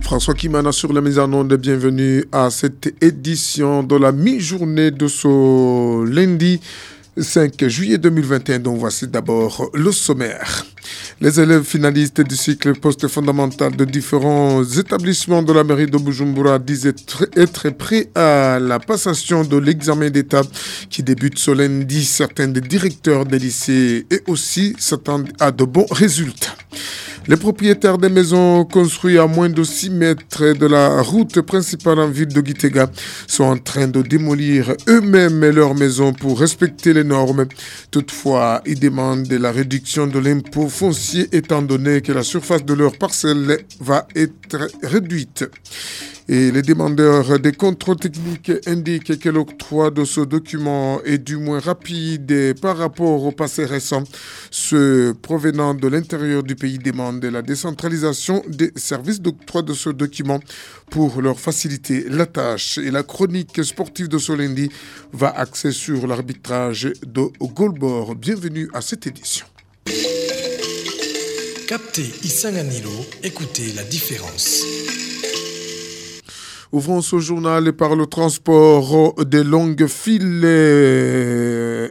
François Kimana sur la mise en onde. Bienvenue à cette édition de la mi-journée de ce lundi 5 juillet 2021. Donc voici d'abord le sommaire. Les élèves finalistes du cycle post-fondamental de différents établissements de la mairie de Bujumbura disent être, prêts à la passation de l'examen d'État qui débute ce lundi. Certains des directeurs des lycées et aussi s'attendent à de bons résultats. Les propriétaires des maisons construites à moins de 6 mètres de la route principale en ville de Gitega sont en train de démolir eux-mêmes leurs maisons pour respecter les normes. Toutefois, ils demandent la réduction de l'impôt foncier étant donné que la surface de leur parcelle va être réduite. Et les demandeurs des contrôles techniques indiquent que l'octroi de ce document est du moins rapide par rapport au passé récent. Ceux provenant de l'intérieur du pays demandent la décentralisation des services d'octroi de ce document pour leur faciliter la tâche. Et la chronique sportive de ce lundi va axer sur l'arbitrage de Goldborg. Bienvenue à cette édition. Captez Isanganilo, écoutez la différence. Ouvrons ce journal par le transport des longues files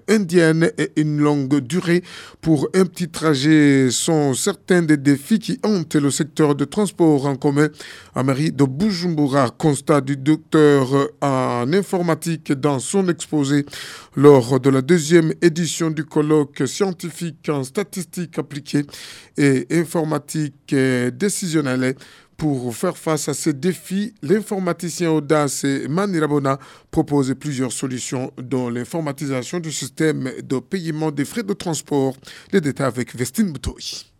indiennes et une longue durée pour un petit trajet sont certains des défis qui hantent le secteur de transport en commun à de Bujumbura. Constat du docteur en informatique dans son exposé lors de la deuxième édition du colloque scientifique en statistique appliquée et informatique décisionnelle pour faire face à ces défis, l'informaticien Audace Manirabona propose plusieurs solutions dont l'informatisation du système de paiement des frais de transport. Les détails avec Vestine.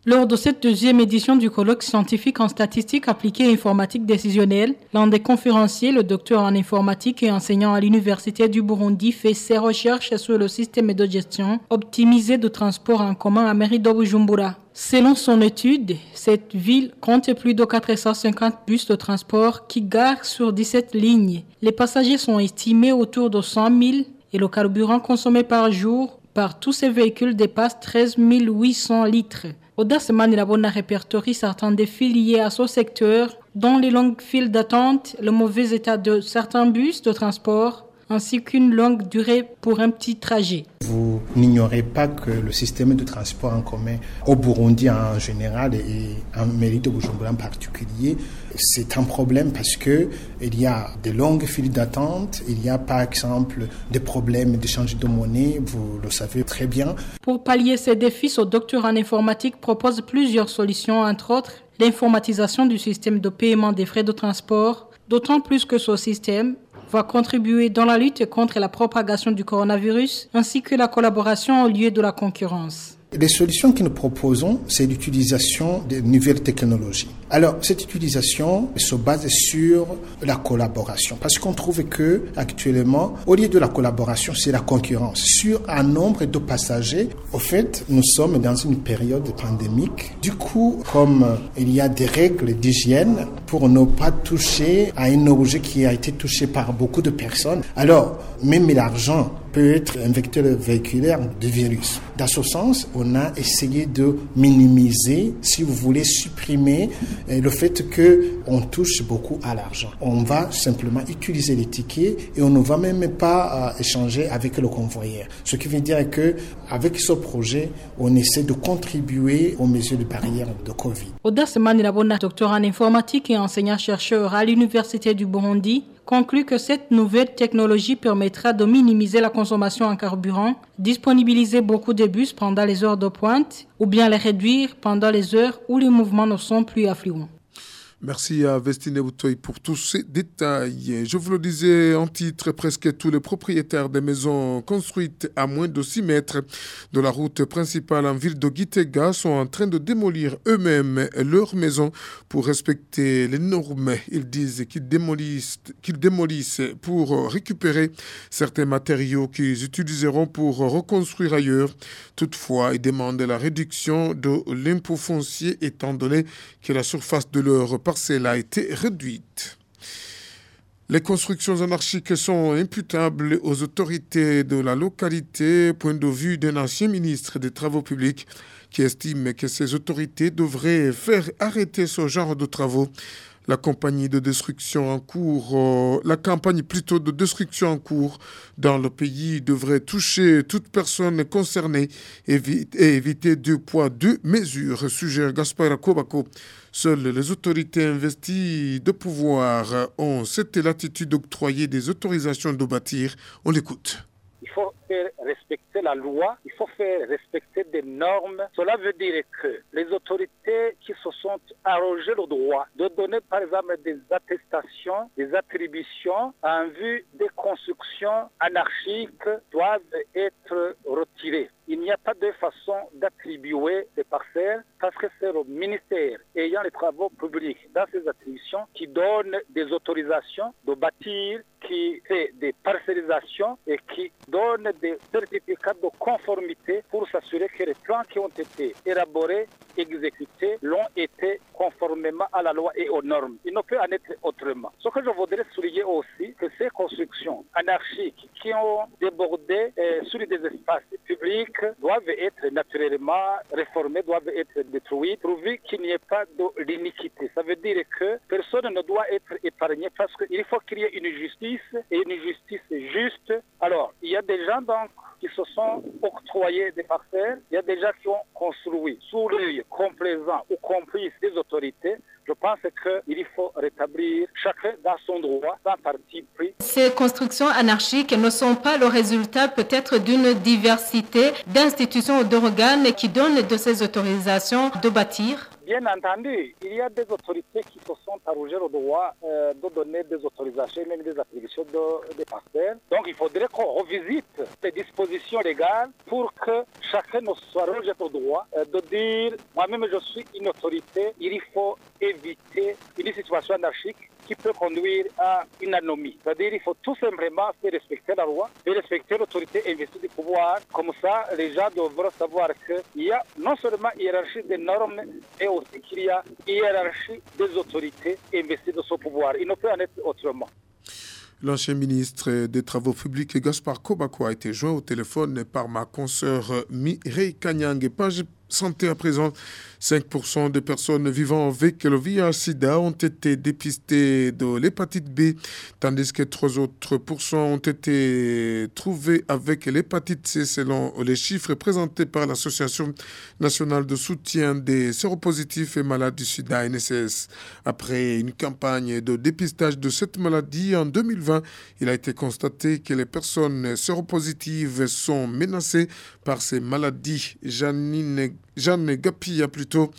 Lors de cette deuxième édition du colloque scientifique en statistique appliquée et informatique décisionnelle, l'un des conférenciers, le docteur en informatique et enseignant à l'Université du Burundi, fait ses recherches sur le système de gestion optimisé de transport en commun à Merido Bujumbura. Selon son étude, cette ville compte plus de 450 bus de transport qui garent sur 17 lignes. Les passagers sont estimés autour de 100 000 et le carburant consommé par jour par tous ces véhicules dépasse 13 800 litres. Audace Manilabona répertorie certains défis liés à ce secteur, dont les longues files d'attente, le mauvais état de certains bus de transport, ainsi qu'une longue durée pour un petit trajet. Vous n'ignorez pas que le système de transport en commun au Burundi en général et en mérite de Bujumbura en particulier, c'est un problème parce que il y a de longues files d'attente, il y a par exemple des problèmes d'échange de monnaie, vous le savez très bien. Pour pallier ces défis, ce docteur en informatique propose plusieurs solutions, entre autres l'informatisation du système de paiement des frais de transport, d'autant plus que ce système va contribuer dans la lutte contre la propagation du coronavirus ainsi que la collaboration au lieu de la concurrence. Les solutions que nous proposons, c'est l'utilisation de nouvelles technologies. Alors, cette utilisation se base sur la collaboration, parce qu'on trouve que actuellement, au lieu de la collaboration, c'est la concurrence sur un nombre de passagers. Au fait, nous sommes dans une période pandémique. Du coup, comme il y a des règles d'hygiène pour ne pas toucher à un objet qui a été touché par beaucoup de personnes, alors même l'argent être un vecteur véhiculaire de virus. Dans ce sens, on a essayé de minimiser, si vous voulez, supprimer euh, le fait que on touche beaucoup à l'argent. On va simplement utiliser les tickets et on ne va même pas euh, échanger avec le convoyeur. Ce qui veut dire que avec ce projet, on essaie de contribuer aux mesures de barrière de Covid. Docteur en informatique et enseignant-chercheur à l'Université du Burundi, conclut que cette nouvelle technologie permettra de minimiser la consommation en carburant, disponibiliser beaucoup de bus pendant les heures de pointe ou bien les réduire pendant les heures où les mouvements ne sont plus affluents. Merci à Vestine Boutoy pour tous ces détails. Je vous le disais en titre, presque tous les propriétaires des maisons construites à moins de 6 mètres de la route principale en ville de Gitega sont en train de démolir eux-mêmes leurs maisons pour respecter les normes. Ils disent qu'ils démolissent, pour récupérer certains matériaux qu'ils utiliseront pour reconstruire ailleurs. Toutefois, ils demandent la réduction de l'impôt foncier étant donné que la surface de leur parcelle a été réduite. Les constructions anarchiques sont imputables aux autorités de la localité, point de vue d'un ancien ministre des Travaux publics qui estime que ces autorités devraient faire arrêter ce genre de travaux. La compagnie de destruction en cours, euh, la campagne plutôt de destruction en cours dans le pays devrait toucher toute personne concernée et, éviter deux poids, deux mesures, sujet Gaspard Kobako. Seules les autorités investies de pouvoir ont cette latitude d'octroyer des autorisations de bâtir. On l'écoute. Faire respecter la loi, il faut faire respecter des normes. Cela veut dire que les autorités qui se sont arrogées le droit de donner par exemple des attestations, des attributions en vue des constructions anarchiques doivent être retirées. Il n'y a pas de façon d'attribuer des parcelles parce que c'est le ministère ayant les travaux publics dans ses attributions qui donne des autorisations de bâtir, qui fait des parcellisations et qui donne des certificats de conformité pour s'assurer que les plans qui ont été élaborés, exécutés, l'ont été conformément à la loi et aux normes. Il ne peut en être autrement. Ce que je voudrais souligner aussi, constructions anarchiques qui ont débordé euh, sur des espaces publics doivent être naturellement réformées, doivent être détruites, pourvu qu'il n'y ait pas de l'iniquité. Ça veut dire que personne ne doit être épargné parce qu'il faut qu'il y ait une justice et une justice juste. Alors, il y a des gens donc qui se sont octroyés des parcelles, il y a des gens qui ont construit sous l'œil complaisant ou complice des autorités. Ces constructions anarchiques ne sont pas le résultat peut-être d'une diversité d'institutions ou d'organes qui donnent de ces autorisations de bâtir Bien entendu, il y a des autorités qui se sont arrogées le droit euh, de donner des autorisations, même des attributions de, des parcelles. Donc il faudrait qu'on revisite ces dispositions légales pour que chacun ne soit rejeté le droit euh, de dire moi-même je suis une autorité, il faut éviter une situation anarchique qui peut conduire à une anomie. C'est-à-dire qu'il faut tout simplement faire respecter la loi et respecter l'autorité investie du pouvoir. Comme ça, les gens devront savoir qu'il y a non seulement hiérarchie des normes, mais aussi qu'il y a hiérarchie des autorités investies de ce pouvoir. Il ne peut en être autrement. L'ancien ministre des Travaux publics Gaspard Kobako a été joint au téléphone par ma consoeur Mireille Kanyang. Page santé à présent. 5% des personnes vivant avec le VIH-Sida ont été dépistées de l'hépatite B, tandis que 3 autres ont été trouvés avec l'hépatite C, selon les chiffres présentés par l'Association nationale de soutien des séropositifs et malades du Sida, NSS. Après une campagne de dépistage de cette maladie en 2020, il a été constaté que les personnes séropositives sont menacées par ces maladies. Janine Jeanne Gapia, plutôt,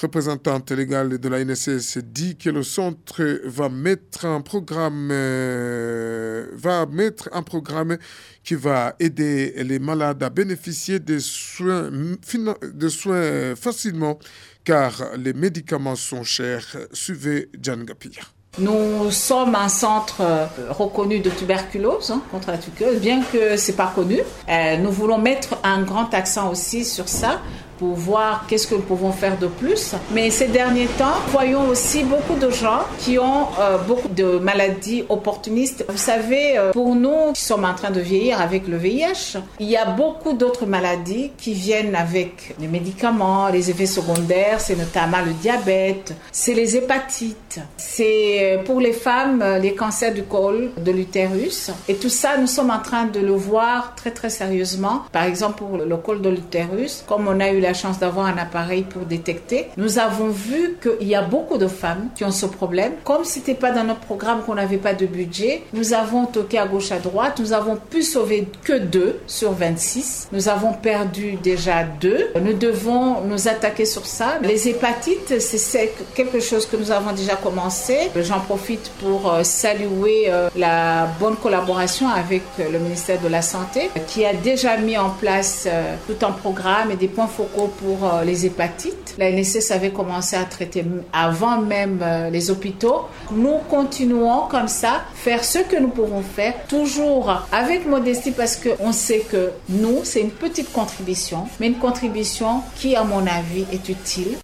représentante légale de la NSS, dit que le centre va mettre un programme, euh, va mettre un programme qui va aider les malades à bénéficier des soins, de soins facilement, car les médicaments sont chers. Suivez Jeanne Gapia. Nous sommes un centre euh, reconnu de tuberculose hein, contre la tuberculose, bien que c'est pas connu. Euh, nous voulons mettre un grand accent aussi sur ça pour voir qu'est-ce que nous pouvons faire de plus. Mais ces derniers temps, voyons aussi beaucoup de gens qui ont euh, beaucoup de maladies opportunistes. Vous savez, euh, pour nous qui sommes en train de vieillir avec le VIH, il y a beaucoup d'autres maladies qui viennent avec les médicaments, les effets secondaires, c'est notamment le diabète, c'est les hépatites, c'est euh, pour les femmes les cancers du col, de l'utérus. Et tout ça, nous sommes en train de le voir très très sérieusement. Par exemple, pour le col de l'utérus, comme on a eu la chance d'avoir un appareil pour détecter, nous avons vu qu'il y a beaucoup de femmes qui ont ce problème. Comme c'était pas dans notre programme qu'on n'avait pas de budget, nous avons toqué à gauche à droite. Nous avons pu sauver que deux sur 26. Nous avons perdu déjà deux. Nous devons nous attaquer sur ça. Les hépatites, c'est quelque chose que nous avons déjà commencé. J'en profite pour euh, saluer euh, la bonne collaboration avec le ministère de la Santé qui a déjà mis en place euh, tout un programme et des points focaux pour euh, les hépatites. La NSS avait commencé à traiter avant même euh, les hôpitaux. Nous continuons comme ça, faire ce que nous pouvons faire, toujours avec modestie parce qu'on sait que nous, c'est une petite contribution, mais une contribution qui, à mon avis, est utile.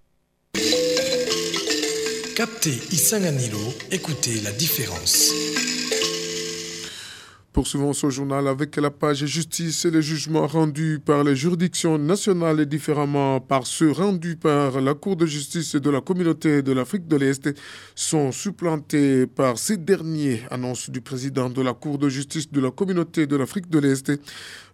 Captez Isanganilo, écoutez la différence. Poursuivons ce journal avec la page justice et les jugements rendus par les juridictions nationales et différemment par ceux rendus par la Cour de justice de la communauté de l'Afrique de l'Est sont supplantés par ces derniers, annonce du président de la Cour de justice de la communauté de l'Afrique de l'Est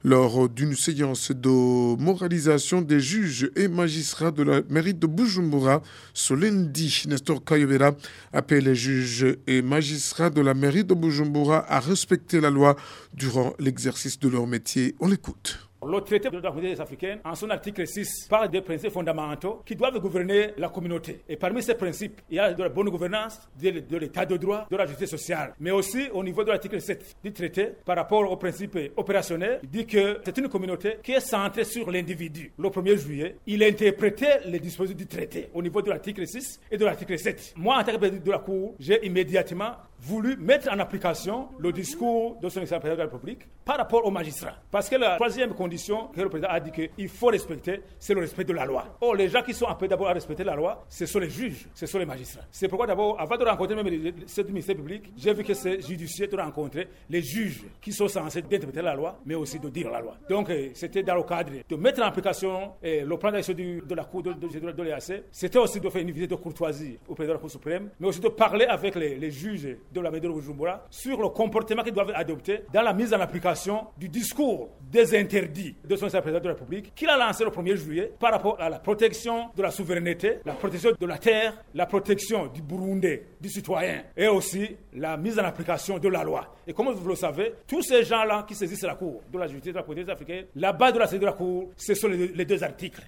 lors d'une séance de moralisation des juges et magistrats de la mairie de Bujumbura ce lundi. Nestor Kayovera appelle les juges et magistrats de la mairie de Bujumbura à respecter la loi durant l'exercice de leur métier. On l'écoute. Le traité de la communauté africaine, en son article 6, parle des principes fondamentaux qui doivent gouverner la communauté. Et parmi ces principes, il y a de la bonne gouvernance, de, l'état de droit, de la justice sociale. Mais aussi, au niveau de l'article 7 du traité, par rapport aux principes opérationnels, il dit que c'est une communauté qui est centrée sur l'individu. Le 1er juillet, il a interprété les dispositions du traité au niveau de l'article 6 et de l'article 7. Moi, en tant que président de la Cour, j'ai immédiatement voulu mettre en application le discours de son excellence de la République par rapport aux magistrats. Parce que la troisième condition que le président a dit qu'il faut respecter, c'est le respect de la loi. Or, les gens qui sont appelés d'abord à respecter la loi, ce sont les juges, ce sont les magistrats. C'est pourquoi d'abord, avant de rencontrer même ce ministère public, j'ai vu que c'est judiciaire de rencontrer les juges qui sont censés interpréter la loi, mais aussi de dire la loi. Donc, euh, c'était dans le cadre de mettre en application euh, le plan d'action de la Cour de, de, l'EAC. C'était aussi de faire une visite de courtoisie au président de la Cour suprême, mais aussi de parler avec les juges de la de Bujumbura sur le comportement qu'ils doivent adopter dans la mise en application du discours des interdits de son président de la République qu'il a lancé le 1er juillet par rapport à la protection de la souveraineté, la protection de la terre, la protection du Burundi, du citoyen et aussi la mise en application de la loi. Et comme vous le savez, tous ces gens-là qui saisissent la Cour de la justice de la communauté africaine, la base de la saisie de la Cour, ce sont les deux articles.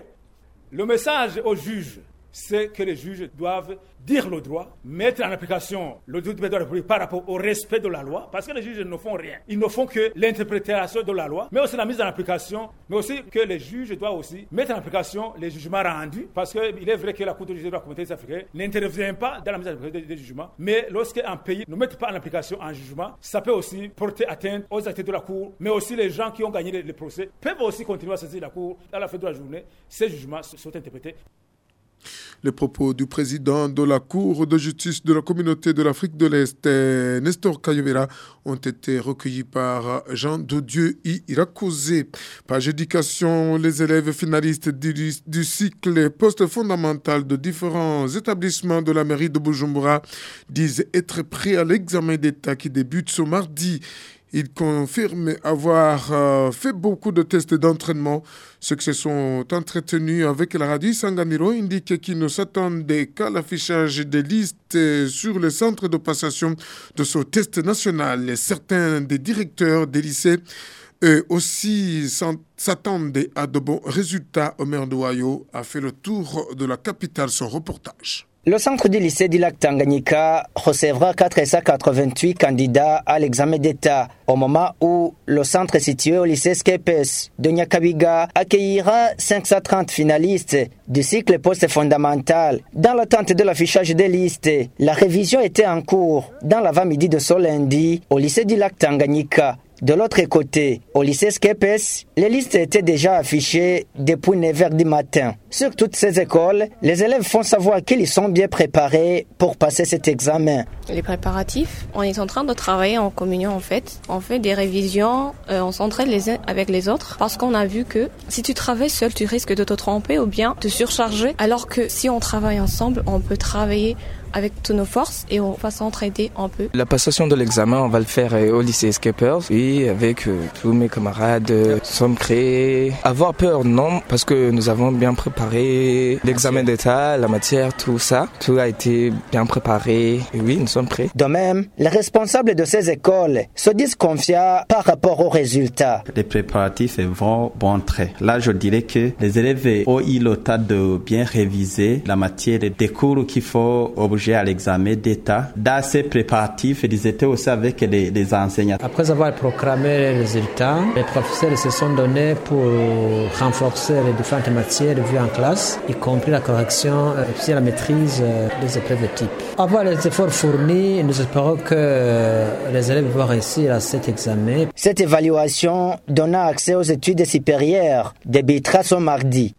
Le message aux juges, c'est que les juges doivent dire le droit, mettre en application le droit de la République par rapport au respect de la loi, parce que les juges ne font rien. Ils ne font que l'interprétation de la loi, mais aussi la mise en application, mais aussi que les juges doivent aussi mettre en application les jugements rendus, parce qu'il est vrai que la Cour de justice de la communauté africaine n'intervient pas dans la mise en application des, jugements, mais lorsqu'un pays ne met pas en application un jugement, ça peut aussi porter atteinte aux actes de la Cour, mais aussi les gens qui ont gagné les, procès peuvent aussi continuer à saisir la Cour à la fin de la journée. Ces jugements sont interprétés les propos du président de la Cour de justice de la communauté de l'Afrique de l'Est, Nestor Kayovera, ont été recueillis par Jean Dodieu Irakozé. Page éducation, les élèves finalistes du, cycle post-fondamental de différents établissements de la mairie de Bujumbura disent être prêts à l'examen d'État qui débute ce mardi. Ils confirment avoir euh, fait beaucoup de tests d'entraînement. Ceux qui se sont entretenus avec la radio Sanganiro indiquent qu'ils ne s'attendaient qu'à l'affichage des listes sur le centre de passation de ce test national. Certains des directeurs des lycées aussi s'attendaient à de bons résultats. Omer Douayo a fait le tour de la capitale, son reportage. Le centre du lycée du lac Tanganyika recevra 488 candidats à l'examen d'État au moment où le centre situé au lycée Skepes de Nyakabiga accueillera 530 finalistes du cycle post-fondamental. Dans l'attente de l'affichage des listes, la révision était en cours dans l'avant-midi de ce lundi au lycée du lac Tanganyika. De l'autre côté, au lycée Skepes, les listes étaient déjà affichées depuis 9h du matin. Sur toutes ces écoles, les élèves font savoir qu'ils sont bien préparés pour passer cet examen. Les préparatifs, on est en train de travailler en communion en fait. On fait des révisions, euh, on s'entraide les uns avec les autres parce qu'on a vu que si tu travailles seul, tu risques de te tromper ou bien te surcharger alors que si on travaille ensemble, on peut travailler avec toutes nos forces et on va s'entraider un peu. La passation de l'examen, on va le faire euh, au lycée Escapers et avec euh, tous mes camarades, euh, sommes prêts. Avoir peur, non, parce que nous avons bien préparé l'examen d'état, la matière, tout ça. Tout a été bien préparé et oui, nous sommes prêts. De même, les responsables de ces écoles se disent confiants par rapport aux résultats. Les préparatifs vont bon trait. Là, je dirais que les élèves ont eu le temps de bien réviser la matière des cours qu'il faut obliger à l'examen d'État. Dans ces préparatifs, ils étaient aussi avec les, les enseignants. Après avoir proclamé les résultats, les professeurs se sont donnés pour renforcer les différentes matières vues en classe, y compris la correction et la maîtrise des épreuves de type. Avoir les efforts fournis, nous espérons que les élèves vont réussir à cet examen. Cette évaluation donna accès aux études supérieures débutera ce mardi.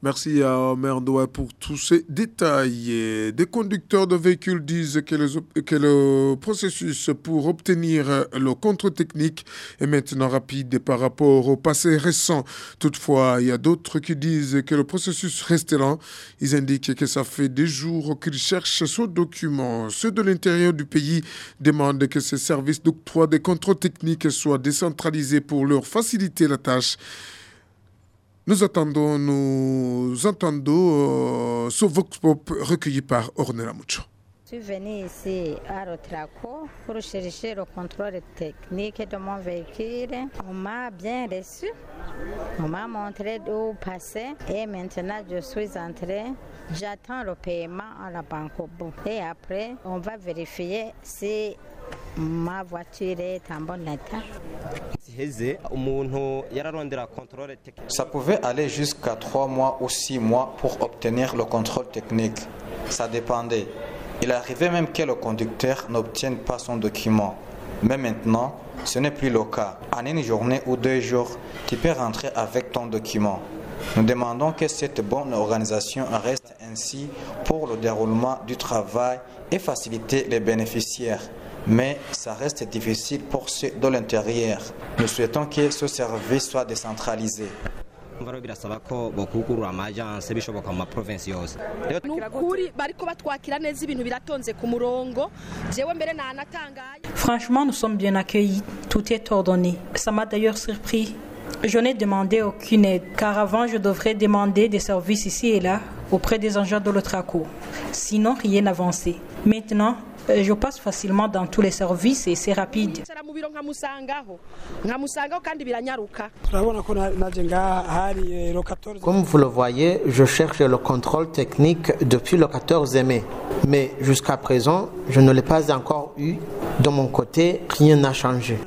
Merci à Omer Doua pour tous ces détails. Des conducteurs de véhicules disent que, le processus pour obtenir le contrôle technique est maintenant rapide par rapport au passé récent. Toutefois, il y a d'autres qui disent que le processus reste lent. Ils indiquent que ça fait des jours qu'ils cherchent ce document. Ceux de l'intérieur du pays demandent que ces services d'octroi des contrôles techniques soient décentralisés pour leur faciliter la tâche. Nous attendons, nous entendons euh, ce Vox Pop recueilli par Ornella Mucho. Je suis venue ici à Rotraco pour chercher le contrôle technique de mon véhicule. On m'a bien reçu. On m'a montré d'où passer et maintenant je suis entrée. J'attends le paiement à la banque au bout. Et après, on va vérifier si ma voiture est en bon état. Ça pouvait aller jusqu'à 3 mois ou 6 mois pour obtenir le contrôle technique. Ça dépendait. Il arrivait même que le conducteur n'obtienne pas son document. Mais maintenant, ce n'est plus le cas. En une journée ou deux jours, tu peux rentrer avec ton document. Nous demandons que cette bonne organisation reste ainsi pour le déroulement du travail et faciliter les bénéficiaires mais ça reste difficile pour ceux de l'intérieur. Nous souhaitons que ce service soit décentralisé. Franchement, nous sommes bien accueillis. Tout est ordonné. Ça m'a d'ailleurs surpris. Je n'ai demandé aucune aide, car avant je devrais demander des services ici et là auprès des agents de l'Otraco. Sinon, rien n'avançait. Maintenant, je passe facilement dans tous les services et c'est rapide. Comme vous le voyez, je cherche le contrôle technique depuis le 14 mai. Mais jusqu'à présent, je ne l'ai pas encore eu. De mon côté, rien n'a changé.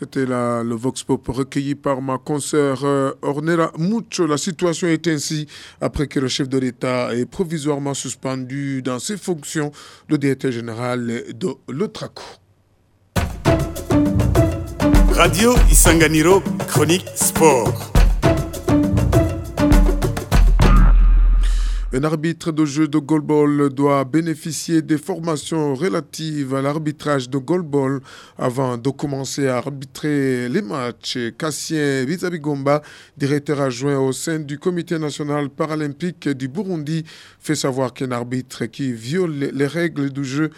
C'était le Vox Pop recueilli par ma consoeur euh, Ornella Mucho. La situation est ainsi après que le chef de l'État est provisoirement suspendu dans ses fonctions, le directeur général de l'Otraco. Radio Isanganiro, chronique sport. Un arbitre de jeu de goalball doit bénéficier des formations relatives à l'arbitrage de goalball avant de commencer à arbitrer les matchs. Cassien Bizabigomba, directeur adjoint au sein du Comité national paralympique du Burundi, fait savoir qu'un arbitre qui viole les règles du jeu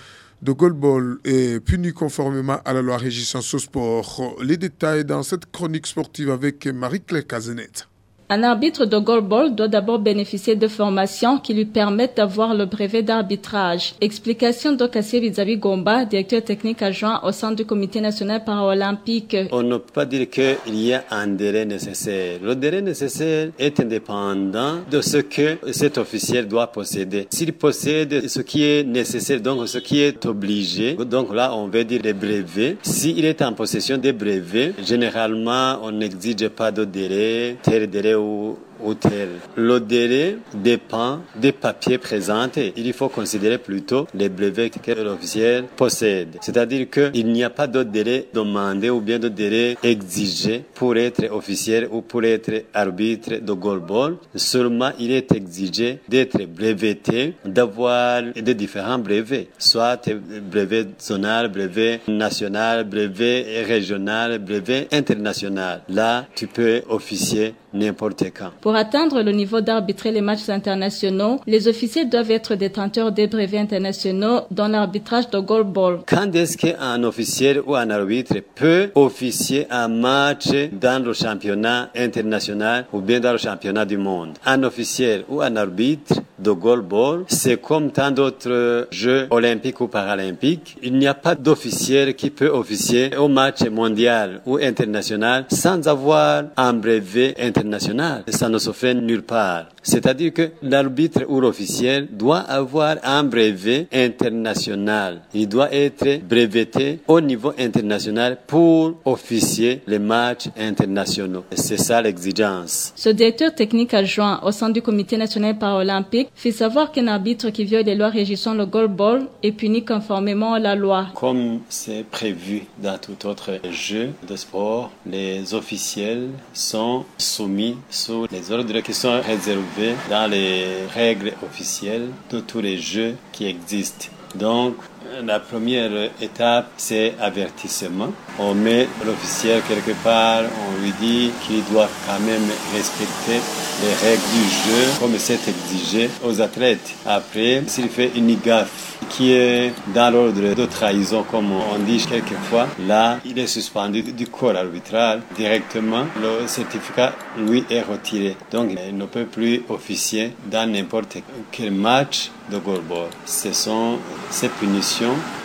de goalball est puni conformément à la loi régissant ce sport. Les détails dans cette chronique sportive avec Marie-Claire Cazenet. Un arbitre de goalball doit d'abord bénéficier de formations qui lui permettent d'avoir le brevet d'arbitrage. Explication d'Okassé Vizabi Gomba, directeur technique adjoint au sein du comité national paralympique. On ne peut pas dire qu'il y a un délai nécessaire. Le délai nécessaire est indépendant de ce que cet officiel doit posséder. S'il possède ce qui est nécessaire, donc ce qui est obligé, donc là on veut dire les brevets. S'il est en possession des brevets, généralement on n'exige pas de délai, tel délai ou, ou tel. Le délai dépend des papiers présentés. Il faut considérer plutôt les brevets que l'officiel possède. C'est-à-dire qu'il n'y a pas de délai demandé ou bien de délai exigé pour être officiel ou pour être arbitre de goalball. Seulement, il est exigé d'être breveté, d'avoir des différents brevets, soit brevet zonal, brevet national, brevet régional, brevet international. Là, tu peux officier n'importe quand. Pour atteindre le niveau d'arbitrer les matchs internationaux, les officiers doivent être détenteurs des brevets internationaux dans l'arbitrage de goalball. Quand est-ce qu'un officiel ou un arbitre peut officier un match dans le championnat international ou bien dans le championnat du monde? Un officiel ou un arbitre de goalball, c'est comme tant d'autres jeux olympiques ou paralympiques. Il n'y a pas d'officiel qui peut officier au match mondial ou international sans avoir un brevet international. Ça ne se fait nulle part. C'est-à-dire que l'arbitre ou l'officiel doit avoir un brevet international. Il doit être breveté au niveau international pour officier les matchs internationaux. C'est ça l'exigence. Ce directeur technique adjoint au sein du comité national paralympique fait savoir qu'un arbitre qui viole les lois régissant le goalball est puni conformément à la loi. Comme c'est prévu dans tout autre jeu de sport, les officiels sont soumis sous les ordres qui sont réservés dans les règles officielles de tous les jeux qui existent. Donc, la première étape, c'est avertissement. On met l'officiel quelque part, on lui dit qu'il doit quand même respecter les règles du jeu comme c'est exigé aux athlètes. Après, s'il fait une gaffe qui est dans l'ordre de trahison, comme on dit quelquefois, là, il est suspendu du corps arbitral directement. Le certificat, lui, est retiré. Donc, il ne peut plus officier dans n'importe quel match de goalball. Ce sont ces punitions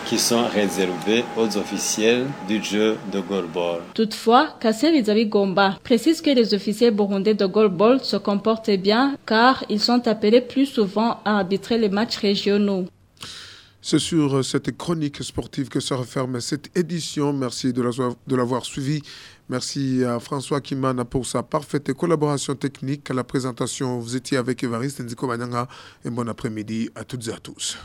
qui sont réservées aux officiels du jeu de goalball. Toutefois, Kasser Izabi Gomba précise que les officiels burundais de goalball se comportent bien car ils sont appelés plus souvent à arbitrer les matchs régionaux. C'est sur cette chronique sportive que se referme cette édition. Merci de l'avoir suivi. Merci à François Kimana pour sa parfaite collaboration technique. À la présentation, vous étiez avec Evariste Nziko Mananga. Et bon après-midi à toutes et à tous.